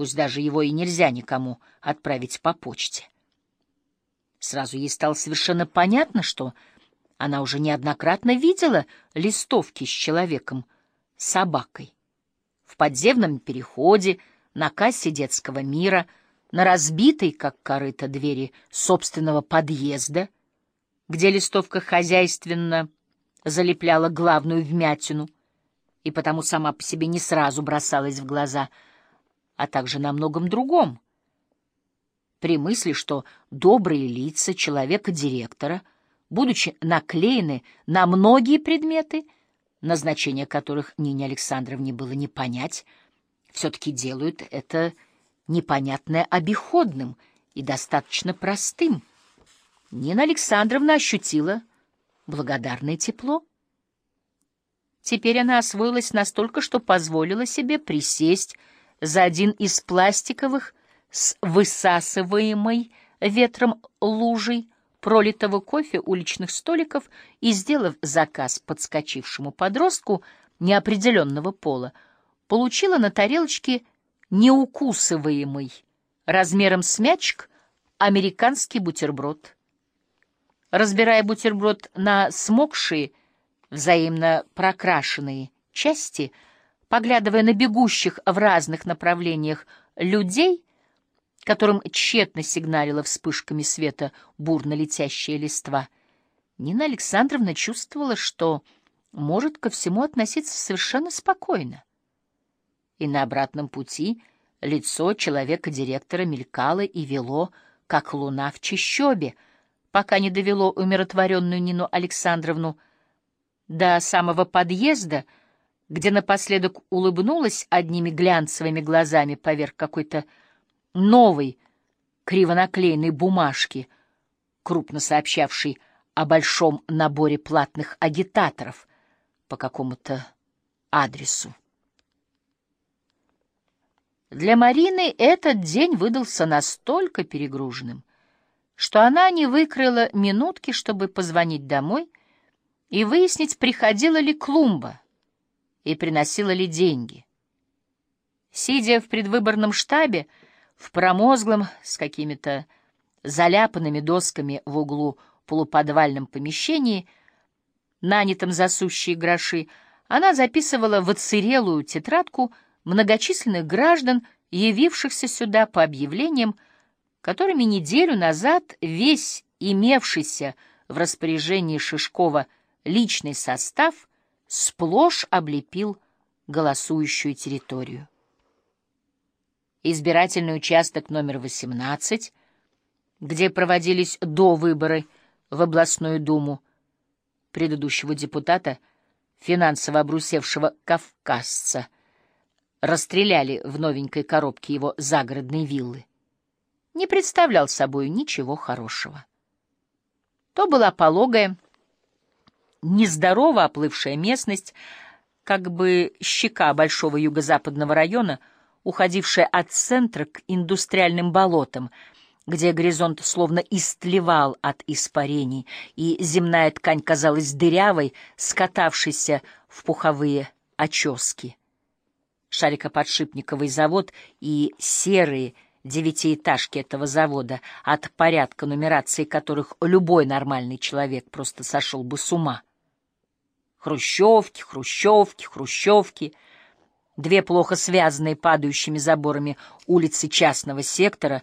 пусть даже его и нельзя никому отправить по почте. Сразу ей стало совершенно понятно, что она уже неоднократно видела листовки с человеком, собакой. В подземном переходе, на кассе детского мира, на разбитой, как корыто, двери собственного подъезда, где листовка хозяйственно залепляла главную вмятину и потому сама по себе не сразу бросалась в глаза, а также на многом другом. При мысли, что добрые лица человека-директора — будучи наклеены на многие предметы, назначение которых Нине Александровне было не понять, все-таки делают это непонятное обиходным и достаточно простым. Нина Александровна ощутила благодарное тепло. Теперь она освоилась настолько, что позволила себе присесть за один из пластиковых с высасываемой ветром лужей пролитого кофе уличных столиков и, сделав заказ подскочившему подростку неопределенного пола, получила на тарелочке неукусываемый размером с мячик американский бутерброд. Разбирая бутерброд на смокшие, взаимно прокрашенные части, поглядывая на бегущих в разных направлениях людей, которым тщетно сигналила вспышками света бурно летящая листва, Нина Александровна чувствовала, что может ко всему относиться совершенно спокойно. И на обратном пути лицо человека-директора мелькало и вело, как луна в чащобе, пока не довело умиротворенную Нину Александровну до самого подъезда, где напоследок улыбнулась одними глянцевыми глазами поверх какой-то новой кривонаклеенной бумажки, крупно сообщавшей о большом наборе платных агитаторов по какому-то адресу. Для Марины этот день выдался настолько перегруженным, что она не выкрыла минутки, чтобы позвонить домой и выяснить, приходила ли клумба и приносила ли деньги. Сидя в предвыборном штабе, в промозглом, с какими-то заляпанными досками в углу полуподвальном помещении, нанятом за сущие гроши, она записывала в оцерелую тетрадку многочисленных граждан, явившихся сюда по объявлениям, которыми неделю назад весь имевшийся в распоряжении Шишкова личный состав сплошь облепил голосующую территорию избирательный участок номер 18, где проводились до выборы в областную думу предыдущего депутата, финансово обрусевшего кавказца, расстреляли в новенькой коробке его загородной виллы, не представлял собой ничего хорошего. То была пологая, нездорово оплывшая местность, как бы щека большого юго-западного района — уходившая от центра к индустриальным болотам, где горизонт словно истлевал от испарений, и земная ткань казалась дырявой, скатавшейся в пуховые очески. Шарикоподшипниковый завод и серые девятиэтажки этого завода, от порядка нумерации которых любой нормальный человек просто сошел бы с ума. Хрущевки, хрущевки, хрущевки — две плохо связанные падающими заборами улицы частного сектора,